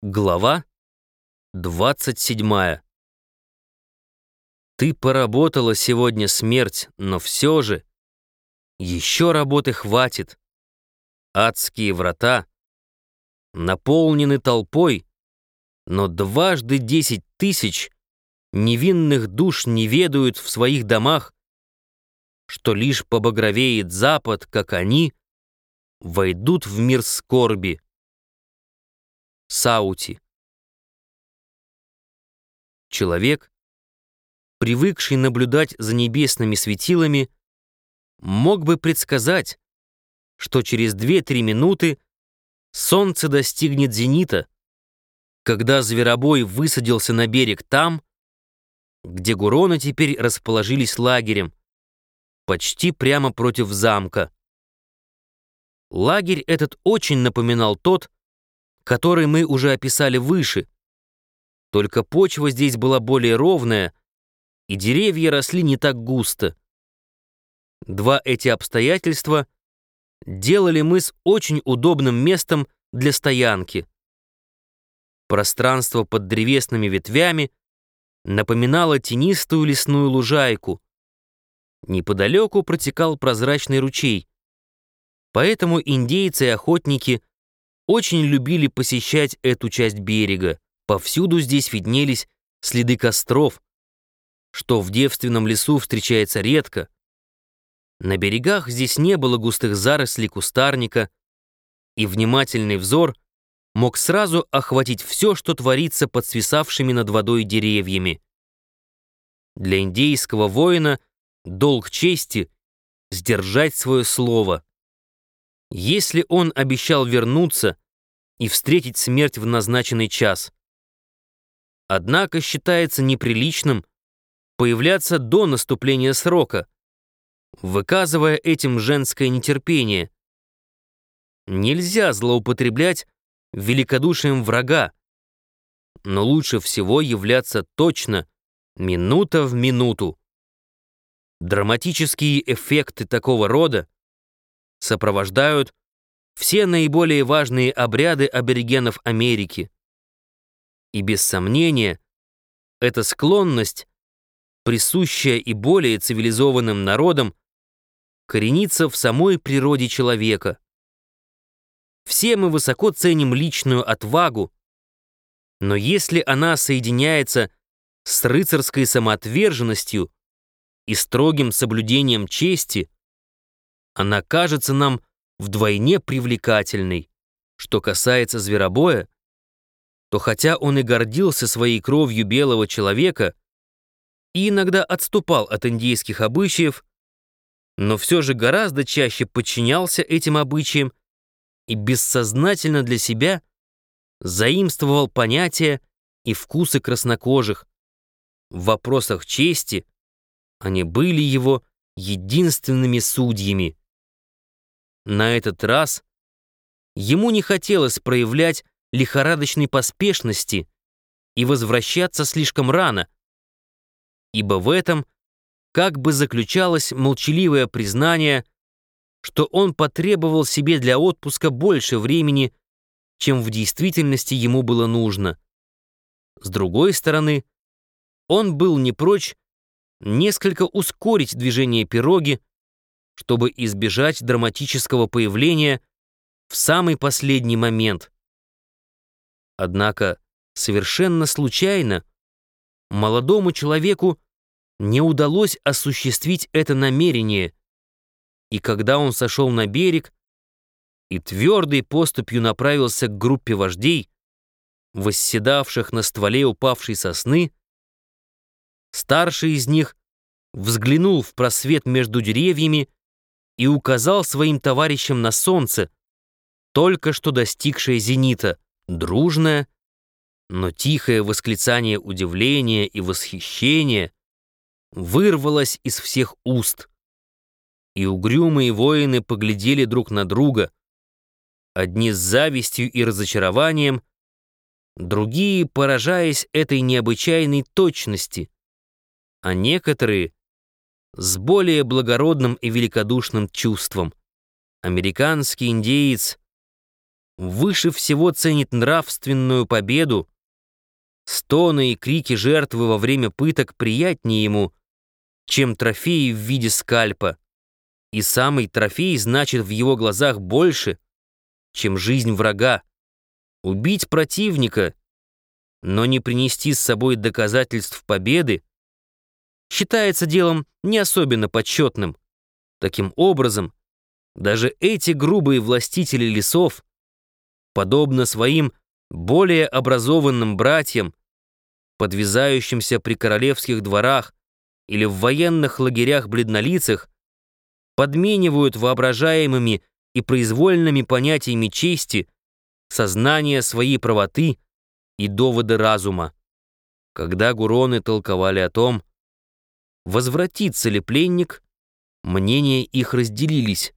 Глава 27. Ты поработала сегодня смерть, но все же еще работы хватит. Адские врата наполнены толпой, но дважды десять тысяч невинных душ не ведают в своих домах, что лишь побагровеет запад, как они войдут в мир скорби. Саути. Человек, привыкший наблюдать за небесными светилами, мог бы предсказать, что через 2-3 минуты солнце достигнет зенита, когда зверобой высадился на берег там, где гуроны теперь расположились лагерем, почти прямо против замка. Лагерь этот очень напоминал тот, который мы уже описали выше. Только почва здесь была более ровная, и деревья росли не так густо. Два эти обстоятельства делали мыс очень удобным местом для стоянки. Пространство под древесными ветвями напоминало тенистую лесную лужайку. Неподалеку протекал прозрачный ручей. Поэтому индейцы и охотники очень любили посещать эту часть берега. Повсюду здесь виднелись следы костров, что в девственном лесу встречается редко. На берегах здесь не было густых зарослей кустарника, и внимательный взор мог сразу охватить все, что творится под свисавшими над водой деревьями. Для индейского воина долг чести — сдержать свое слово — если он обещал вернуться и встретить смерть в назначенный час. Однако считается неприличным появляться до наступления срока, выказывая этим женское нетерпение. Нельзя злоупотреблять великодушием врага, но лучше всего являться точно, минута в минуту. Драматические эффекты такого рода сопровождают все наиболее важные обряды аборигенов Америки. И без сомнения, эта склонность, присущая и более цивилизованным народам, коренится в самой природе человека. Все мы высоко ценим личную отвагу, но если она соединяется с рыцарской самоотверженностью и строгим соблюдением чести, она кажется нам вдвойне привлекательной. Что касается зверобоя, то хотя он и гордился своей кровью белого человека и иногда отступал от индейских обычаев, но все же гораздо чаще подчинялся этим обычаям и бессознательно для себя заимствовал понятия и вкусы краснокожих. В вопросах чести они были его единственными судьями. На этот раз ему не хотелось проявлять лихорадочной поспешности и возвращаться слишком рано, ибо в этом как бы заключалось молчаливое признание, что он потребовал себе для отпуска больше времени, чем в действительности ему было нужно. С другой стороны, он был не прочь несколько ускорить движение пироги, чтобы избежать драматического появления в самый последний момент. Однако совершенно случайно молодому человеку не удалось осуществить это намерение, и когда он сошел на берег и твердой поступью направился к группе вождей, восседавших на стволе упавшей сосны, старший из них взглянул в просвет между деревьями и указал своим товарищам на солнце, только что достигшее зенита, дружное, но тихое восклицание удивления и восхищения вырвалось из всех уст, и угрюмые воины поглядели друг на друга, одни с завистью и разочарованием, другие поражаясь этой необычайной точности, а некоторые — с более благородным и великодушным чувством. Американский индеец выше всего ценит нравственную победу, стоны и крики жертвы во время пыток приятнее ему, чем трофеи в виде скальпа. И самый трофей значит в его глазах больше, чем жизнь врага. Убить противника, но не принести с собой доказательств победы, считается делом не особенно почетным. Таким образом, даже эти грубые властители лесов, подобно своим более образованным братьям, подвязающимся при королевских дворах или в военных лагерях бледнолицах, подменивают воображаемыми и произвольными понятиями чести сознание своей правоты и доводы разума. Когда гуроны толковали о том, возвратится ли пленник, мнения их разделились.